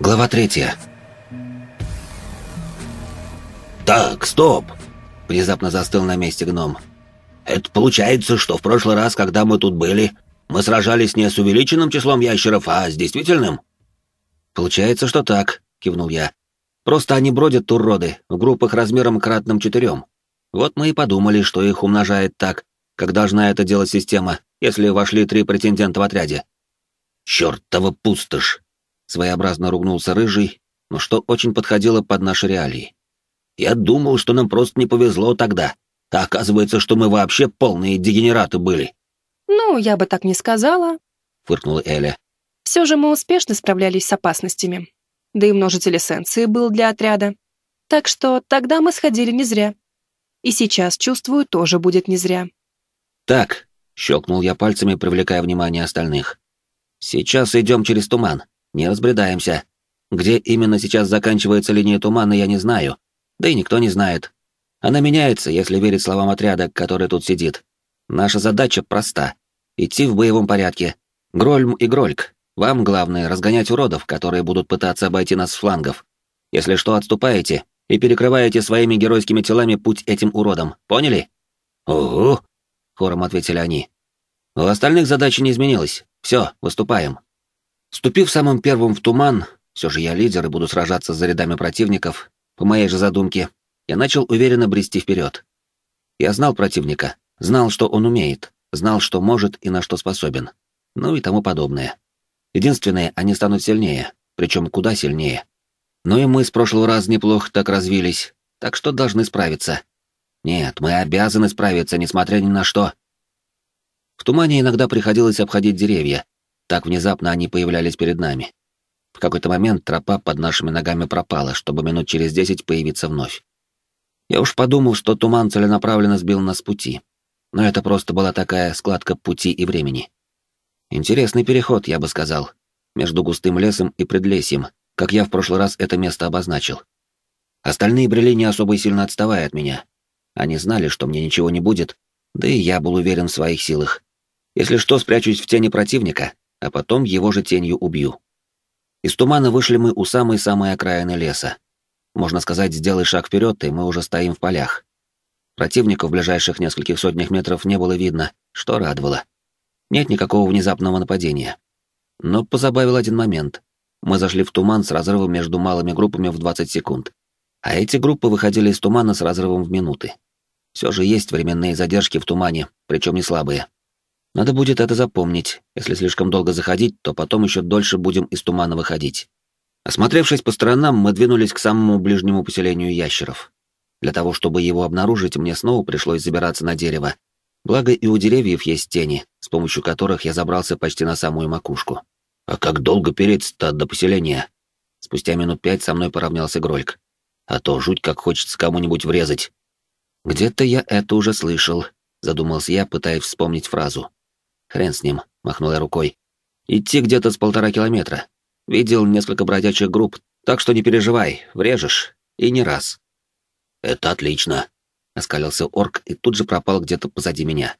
Глава третья. «Так, стоп!» — внезапно застыл на месте гном. «Это получается, что в прошлый раз, когда мы тут были, мы сражались не с увеличенным числом ящеров, а с действительным?» «Получается, что так», — кивнул я. «Просто они бродят, уроды, в группах размером кратным четырем. Вот мы и подумали, что их умножает так, как должна это делать система, если вошли три претендента в отряде». «Чёртова пустошь!» — своеобразно ругнулся Рыжий, но что очень подходило под наши реалии. Я думал, что нам просто не повезло тогда. А оказывается, что мы вообще полные дегенераты были. Ну, я бы так не сказала, фыркнула Эля. Все же мы успешно справлялись с опасностью. Да и множитель эссенции был для отряда. Так что тогда мы сходили не зря. И сейчас, чувствую, тоже будет не зря. Так, щелкнул я пальцами, привлекая внимание остальных. Сейчас идем через туман, не разбредаемся. Где именно сейчас заканчивается линия тумана, я не знаю, да и никто не знает. Она меняется, если верить словам отряда, который тут сидит. Наша задача проста — идти в боевом порядке. Грольм и Грольк, вам главное — разгонять уродов, которые будут пытаться обойти нас с флангов. Если что, отступаете и перекрываете своими геройскими телами путь этим уродам, поняли? «Угу», — хором ответили они. У остальных задача не изменилась. Все, выступаем. Ступив самым первым в туман, все же я лидер и буду сражаться за рядами противников, по моей же задумке, я начал уверенно брести вперед. Я знал противника, знал, что он умеет, знал, что может и на что способен. Ну и тому подобное. Единственное, они станут сильнее, причем куда сильнее. Ну и мы с прошлого раза неплохо так развились, так что должны справиться. Нет, мы обязаны справиться, несмотря ни на что. В тумане иногда приходилось обходить деревья, так внезапно они появлялись перед нами. В какой-то момент тропа под нашими ногами пропала, чтобы минут через десять появиться вновь. Я уж подумал, что туман целенаправленно сбил нас с пути. Но это просто была такая складка пути и времени. Интересный переход, я бы сказал, между густым лесом и предлесьем, как я в прошлый раз это место обозначил. Остальные брели не особо сильно отставая от меня. Они знали, что мне ничего не будет, да и я был уверен в своих силах. Если что, спрячусь в тени противника, а потом его же тенью убью. Из тумана вышли мы у самой-самой окраины леса. Можно сказать, сделай шаг вперед, и мы уже стоим в полях. Противника в ближайших нескольких сотнях метров не было видно, что радовало. Нет никакого внезапного нападения. Но позабавил один момент. Мы зашли в туман с разрывом между малыми группами в 20 секунд. А эти группы выходили из тумана с разрывом в минуты. Все же есть временные задержки в тумане, причем не слабые. Надо будет это запомнить. Если слишком долго заходить, то потом еще дольше будем из тумана выходить. Осмотревшись по сторонам, мы двинулись к самому ближнему поселению ящеров. Для того, чтобы его обнаружить, мне снова пришлось забираться на дерево. Благо и у деревьев есть тени, с помощью которых я забрался почти на самую макушку. А как долго переться-то до поселения? Спустя минут пять со мной поравнялся Грольк. А то жуть как хочется кому-нибудь врезать. Где-то я это уже слышал, задумался я, пытаясь вспомнить фразу. Хрен с ним, махнул я рукой. Идти где-то с полтора километра. Видел несколько бродячих групп, так что не переживай, врежешь. И не раз. Это отлично, оскалился орк и тут же пропал где-то позади меня.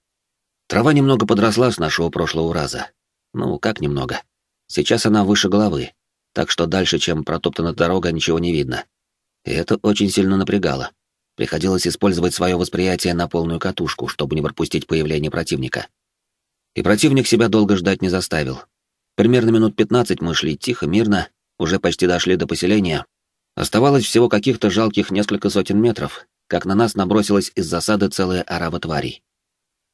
Трава немного подросла с нашего прошлого раза. Ну, как немного. Сейчас она выше головы, так что дальше, чем протоптана дорога, ничего не видно. И это очень сильно напрягало. Приходилось использовать свое восприятие на полную катушку, чтобы не пропустить появление противника. И противник себя долго ждать не заставил. Примерно минут пятнадцать мы шли тихо, мирно, уже почти дошли до поселения. Оставалось всего каких-то жалких несколько сотен метров, как на нас набросилась из засады целая орава тварей.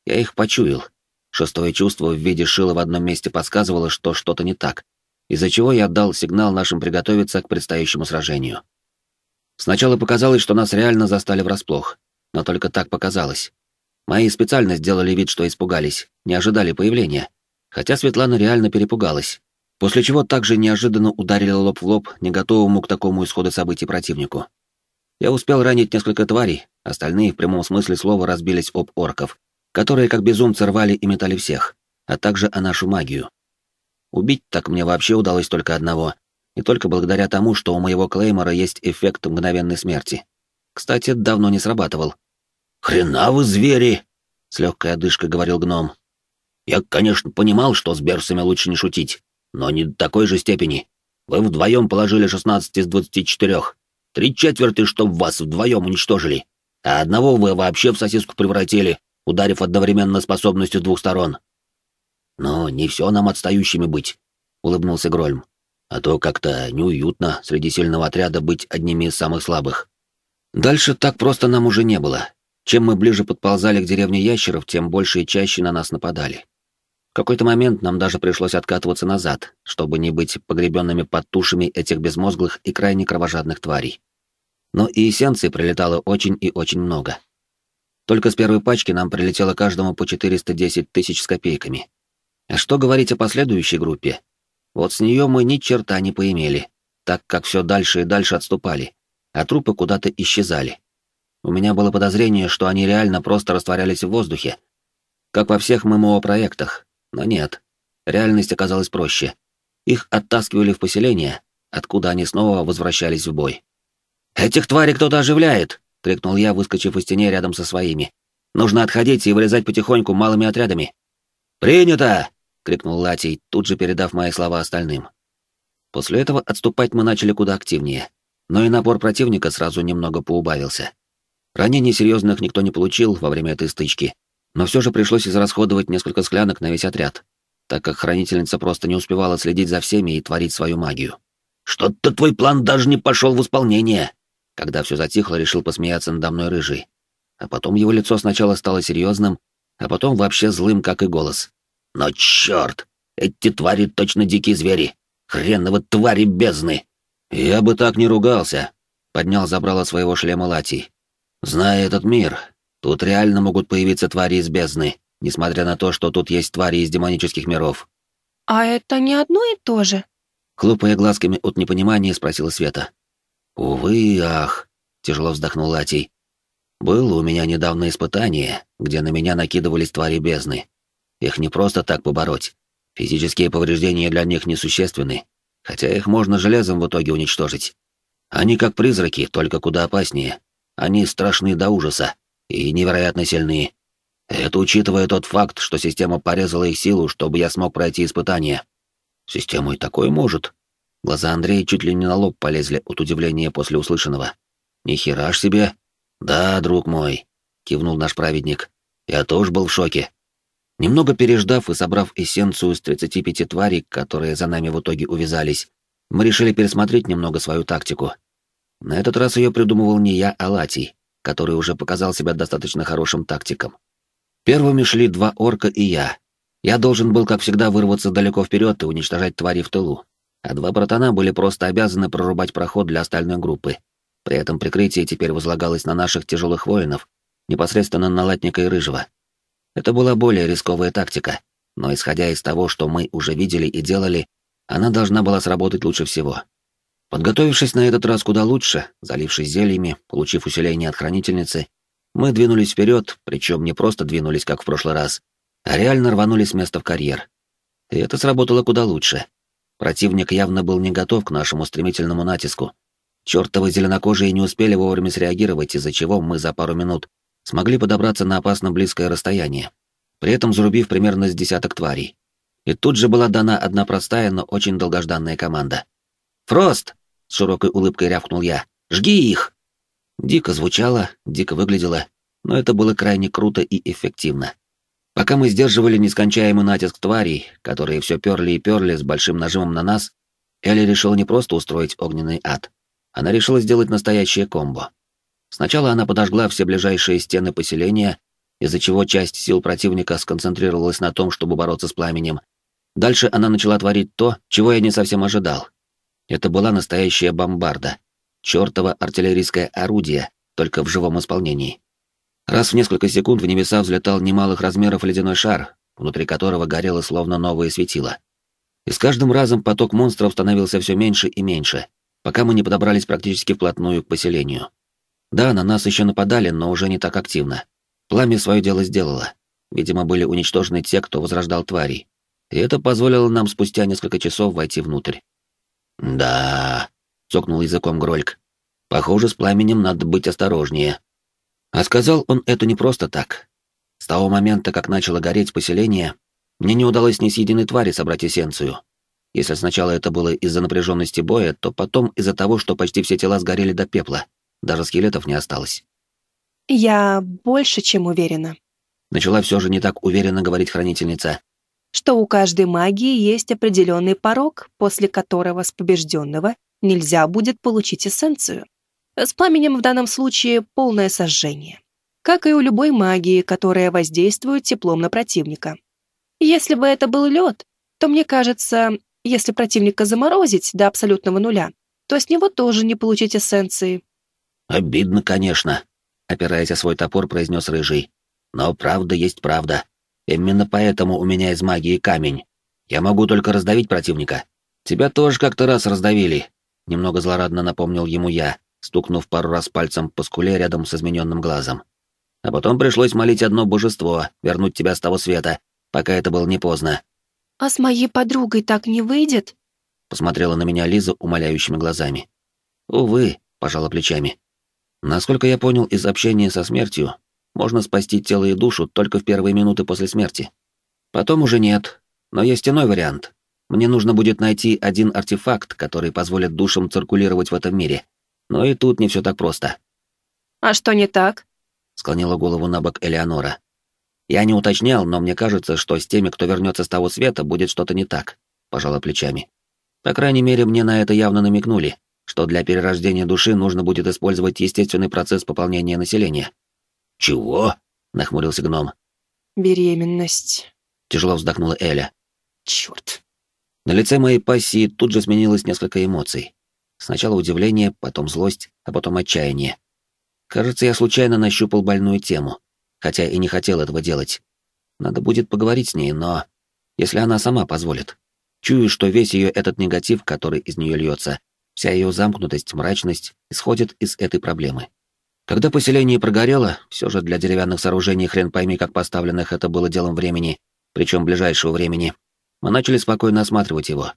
Я их почуял. Шестое чувство в виде шила в одном месте подсказывало, что что-то не так, из-за чего я отдал сигнал нашим приготовиться к предстоящему сражению. Сначала показалось, что нас реально застали врасплох, но только так показалось. Мои специально сделали вид, что испугались, не ожидали появления. Хотя Светлана реально перепугалась. После чего также неожиданно ударили лоб в лоб не готовому к такому исходу событий противнику. Я успел ранить несколько тварей, остальные в прямом смысле слова разбились об орков, которые как безумцы рвали и метали всех, а также о нашу магию. Убить так мне вообще удалось только одного, и только благодаря тому, что у моего клеймора есть эффект мгновенной смерти. Кстати, давно не срабатывал, «Хрена вы звери!» — с легкой одышкой говорил гном. «Я, конечно, понимал, что с берсами лучше не шутить, но не до такой же степени. Вы вдвоем положили 16 из 24. Три четверти, чтоб вас вдвоем уничтожили. А одного вы вообще в сосиску превратили, ударив одновременно способностью двух сторон. Но не все нам отстающими быть, улыбнулся Грольм. А то как-то неуютно среди сильного отряда быть одними из самых слабых. Дальше так просто нам уже не было. Чем мы ближе подползали к деревне ящеров, тем больше и чаще на нас нападали. В какой-то момент нам даже пришлось откатываться назад, чтобы не быть погребенными под тушами этих безмозглых и крайне кровожадных тварей. Но и эссенции прилетало очень и очень много. Только с первой пачки нам прилетело каждому по 410 тысяч с копейками. А что говорить о последующей группе? Вот с нее мы ни черта не поимели, так как все дальше и дальше отступали, а трупы куда-то исчезали. У меня было подозрение, что они реально просто растворялись в воздухе, как во всех ММО-проектах, но нет. Реальность оказалась проще. Их оттаскивали в поселение, откуда они снова возвращались в бой. «Этих тварей кто-то оживляет!» — крикнул я, выскочив из тени рядом со своими. «Нужно отходить и вырезать потихоньку малыми отрядами». «Принято!» — крикнул Латий, тут же передав мои слова остальным. После этого отступать мы начали куда активнее, но и напор противника сразу немного поубавился. Ранений серьезных никто не получил во время этой стычки, но все же пришлось израсходовать несколько склянок на весь отряд, так как хранительница просто не успевала следить за всеми и творить свою магию. «Что-то твой план даже не пошел в исполнение!» Когда все затихло, решил посмеяться надо мной рыжий. А потом его лицо сначала стало серьезным, а потом вообще злым, как и голос. «Но черт! Эти твари точно дикие звери! Хреновы твари бездны!» «Я бы так не ругался», — поднял забрало своего шлема Латий. «Зная этот мир, Тут реально могут появиться твари из бездны, несмотря на то, что тут есть твари из демонических миров. А это не одно и то же? Хлопая глазками от непонимания, спросила Света. Увы, ах, тяжело вздохнул Латий. Было у меня недавно испытание, где на меня накидывались твари бездны. Их не просто так побороть. Физические повреждения для них несущественны, хотя их можно железом в итоге уничтожить. Они как призраки, только куда опаснее. Они страшны до ужаса и невероятно сильны. Это учитывая тот факт, что система порезала их силу, чтобы я смог пройти испытание. Система и такое может. Глаза Андрея чуть ли не на лоб полезли от удивления после услышанного. Ни хера ж себе. Да, друг мой, кивнул наш праведник. Я тоже был в шоке. Немного переждав и собрав эссенцию из 35 тварей, которые за нами в итоге увязались, мы решили пересмотреть немного свою тактику. На этот раз ее придумывал не я, а Латий который уже показал себя достаточно хорошим тактиком. Первыми шли два орка и я. Я должен был, как всегда, вырваться далеко вперед и уничтожать твари в тылу, а два братана были просто обязаны прорубать проход для остальной группы. При этом прикрытие теперь возлагалось на наших тяжелых воинов, непосредственно на Латника и Рыжего. Это была более рисковая тактика, но исходя из того, что мы уже видели и делали, она должна была сработать лучше всего. Подготовившись на этот раз куда лучше, залившись зельями, получив усиление от хранительницы, мы двинулись вперед, причем не просто двинулись, как в прошлый раз, а реально рванули с места в карьер. И это сработало куда лучше. Противник явно был не готов к нашему стремительному натиску. Чёртовы зеленокожие не успели вовремя среагировать, из-за чего мы за пару минут смогли подобраться на опасно близкое расстояние, при этом зарубив примерно с десяток тварей. И тут же была дана одна простая, но очень долгожданная команда. «Фрост!» С широкой улыбкой рявкнул я. «Жги их!» Дико звучало, дико выглядело, но это было крайне круто и эффективно. Пока мы сдерживали нескончаемый натиск тварей, которые все перли и перли с большим нажимом на нас, Элли решила не просто устроить огненный ад. Она решила сделать настоящее комбо. Сначала она подожгла все ближайшие стены поселения, из-за чего часть сил противника сконцентрировалась на том, чтобы бороться с пламенем. Дальше она начала творить то, чего я не совсем ожидал. Это была настоящая бомбарда. Чёртово артиллерийское орудие, только в живом исполнении. Раз в несколько секунд в небеса взлетал немалых размеров ледяной шар, внутри которого горело словно новое светило. И с каждым разом поток монстров становился все меньше и меньше, пока мы не подобрались практически вплотную к поселению. Да, на нас еще нападали, но уже не так активно. Пламя свое дело сделало. Видимо, были уничтожены те, кто возрождал тварей. И это позволило нам спустя несколько часов войти внутрь. «Да», — цокнул языком Грольк. «Похоже, с пламенем надо быть осторожнее». А сказал он это не просто так. С того момента, как начало гореть поселение, мне не удалось ни с единой твари собрать эссенцию. Если сначала это было из-за напряженности боя, то потом из-за того, что почти все тела сгорели до пепла. Даже скелетов не осталось. «Я больше чем уверена». Начала все же не так уверенно говорить хранительница. «Что у каждой магии есть определенный порог, после которого с побежденного нельзя будет получить эссенцию. С пламенем в данном случае полное сожжение. Как и у любой магии, которая воздействует теплом на противника. Если бы это был лед, то, мне кажется, если противника заморозить до абсолютного нуля, то с него тоже не получить эссенции. «Обидно, конечно», — опираясь о свой топор, произнес Рыжий. «Но правда есть правда. Именно поэтому у меня из магии камень. Я могу только раздавить противника. Тебя тоже как-то раз раздавили», — немного злорадно напомнил ему я, стукнув пару раз пальцем по скуле рядом с измененным глазом. «А потом пришлось молить одно божество, вернуть тебя с того света, пока это было не поздно. «А с моей подругой так не выйдет?» Посмотрела на меня Лиза умоляющими глазами. «Увы», — пожала плечами. «Насколько я понял из общения со смертью, можно спасти тело и душу только в первые минуты после смерти. Потом уже нет, но есть иной вариант. Мне нужно будет найти один артефакт, который позволит душам циркулировать в этом мире. Но и тут не все так просто». «А что не так?» — склонила голову на бок Элеонора. Я не уточнял, но мне кажется, что с теми, кто вернется с того света, будет что-то не так, пожала плечами. По крайней мере, мне на это явно намекнули, что для перерождения души нужно будет использовать естественный процесс пополнения населения. Чего? нахмурился гном. Беременность. Тяжело вздохнула Эля. Черт. На лице моей пассии тут же сменилось несколько эмоций. Сначала удивление, потом злость, а потом отчаяние. Кажется, я случайно нащупал больную тему хотя и не хотел этого делать. Надо будет поговорить с ней, но... Если она сама позволит. Чую, что весь ее этот негатив, который из нее льется, вся ее замкнутость, мрачность, исходит из этой проблемы. Когда поселение прогорело, все же для деревянных сооружений хрен пойми, как поставленных, это было делом времени, причем ближайшего времени, мы начали спокойно осматривать его.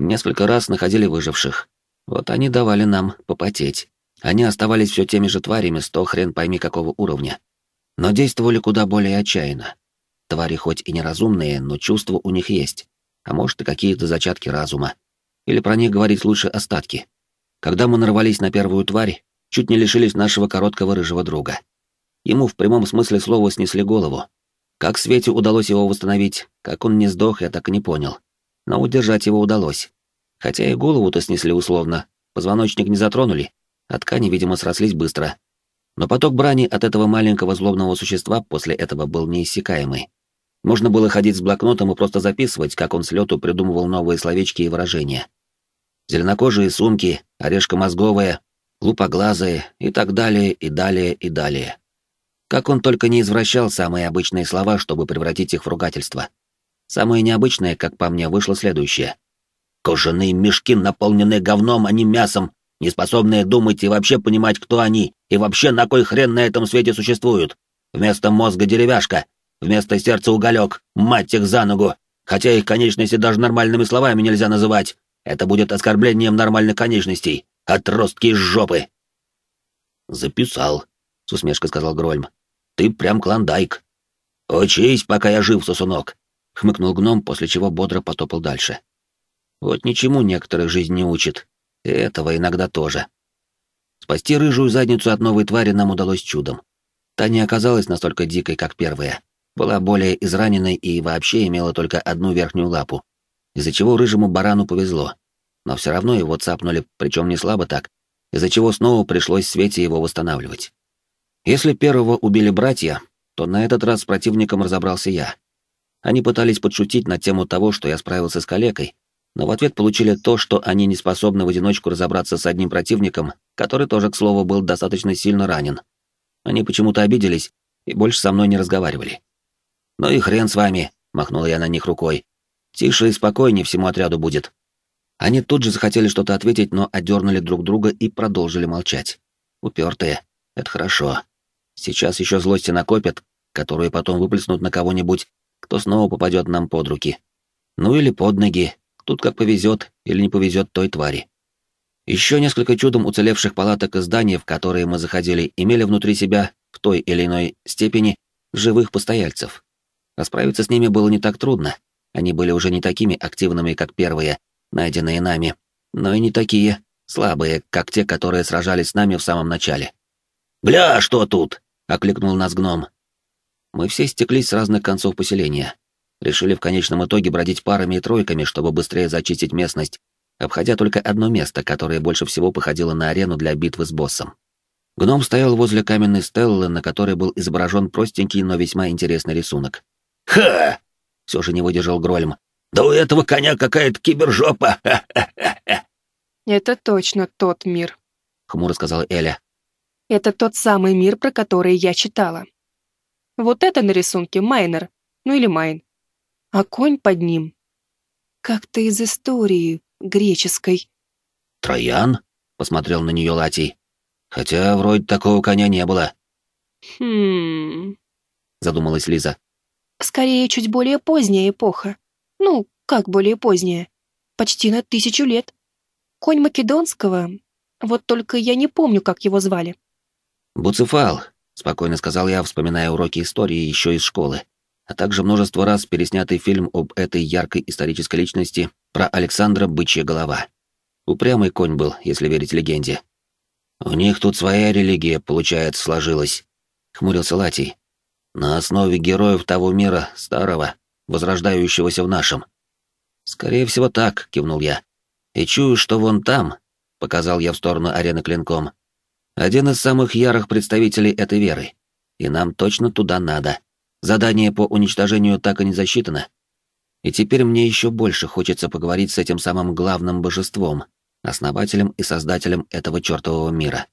Несколько раз находили выживших. Вот они давали нам попотеть. Они оставались все теми же тварями, сто хрен пойми какого уровня но действовали куда более отчаянно. Твари хоть и неразумные, но чувства у них есть, а может и какие-то зачатки разума. Или про них говорить лучше остатки. Когда мы нарвались на первую тварь, чуть не лишились нашего короткого рыжего друга. Ему в прямом смысле слова снесли голову. Как Свете удалось его восстановить, как он не сдох, я так и не понял. Но удержать его удалось. Хотя и голову-то снесли условно, позвоночник не затронули, а ткани, видимо, срослись быстро, но поток брани от этого маленького злобного существа после этого был неиссякаемый. Можно было ходить с блокнотом и просто записывать, как он с лету придумывал новые словечки и выражения. Зеленокожие сумки, орешкомозговые, лупоглазые и так далее, и далее, и далее. Как он только не извращал самые обычные слова, чтобы превратить их в ругательство. Самое необычное, как по мне, вышло следующее. «Кожаные мешки, наполненные говном, а не мясом, неспособные думать и вообще понимать, кто они, и вообще на кой хрен на этом свете существуют. Вместо мозга деревяшка, вместо сердца уголек, мать их за ногу. Хотя их конечности даже нормальными словами нельзя называть. Это будет оскорблением нормальных конечностей. Отростки из жопы. Записал, с усмешкой сказал Грольм. Ты прям клондайк. Учись, пока я жив, сосунок. Хмыкнул гном, после чего бодро потопал дальше. Вот ничему некоторых жизнь не учит, и этого иногда тоже. Спасти рыжую задницу от новой твари нам удалось чудом. Та не оказалась настолько дикой, как первая. Была более израненной и вообще имела только одну верхнюю лапу, из-за чего рыжему барану повезло. Но все равно его цапнули, причем не слабо так, из-за чего снова пришлось Свете его восстанавливать. Если первого убили братья, то на этот раз с противником разобрался я. Они пытались подшутить на тему того, что я справился с калекой, но в ответ получили то, что они не способны в одиночку разобраться с одним противником, который тоже, к слову, был достаточно сильно ранен. Они почему-то обиделись и больше со мной не разговаривали. «Ну и хрен с вами», — махнул я на них рукой. «Тише и спокойнее всему отряду будет». Они тут же захотели что-то ответить, но одернули друг друга и продолжили молчать. Упертые. Это хорошо. Сейчас еще злости накопят, которую потом выплеснут на кого-нибудь, кто снова попадет нам под руки. Ну или под ноги, Тут как повезет или не повезет той твари. Еще несколько чудом уцелевших палаток и зданий, в которые мы заходили, имели внутри себя, в той или иной степени, живых постояльцев. Расправиться с ними было не так трудно. они были уже не такими активными, как первые, найденные нами, но и не такие слабые, как те, которые сражались с нами в самом начале. «Бля, что тут?» — окликнул нас гном. Мы все стеклись с разных концов поселения. Решили в конечном итоге бродить парами и тройками, чтобы быстрее зачистить местность, обходя только одно место, которое больше всего походило на арену для битвы с боссом. Гном стоял возле каменной стеллы, на которой был изображен простенький, но весьма интересный рисунок. «Ха!» — все же не выдержал Грольм. «Да у этого коня какая-то кибержопа! «Это точно тот мир», — хмуро сказала Эля. «Это тот самый мир, про который я читала. Вот это на рисунке Майнер, ну или Майн. А конь под ним. Как-то из истории греческой». «Троян?» — посмотрел на нее Латий. «Хотя вроде такого коня не было». «Хм...» — задумалась Лиза. «Скорее, чуть более поздняя эпоха. Ну, как более поздняя? Почти на тысячу лет. Конь Македонского, вот только я не помню, как его звали». «Буцефал», — спокойно сказал я, вспоминая уроки истории еще из школы, а также множество раз переснятый фильм об этой яркой исторической личности про Александра Бычья голова. Упрямый конь был, если верить легенде. «У них тут своя религия, получается, сложилась», — хмурился Латий. «На основе героев того мира, старого, возрождающегося в нашем». «Скорее всего так», — кивнул я. И чую, что вон там, показал я в сторону арены клинком, один из самых ярых представителей этой веры. И нам точно туда надо. Задание по уничтожению так и не засчитано. И теперь мне еще больше хочется поговорить с этим самым главным божеством, основателем и создателем этого чертового мира.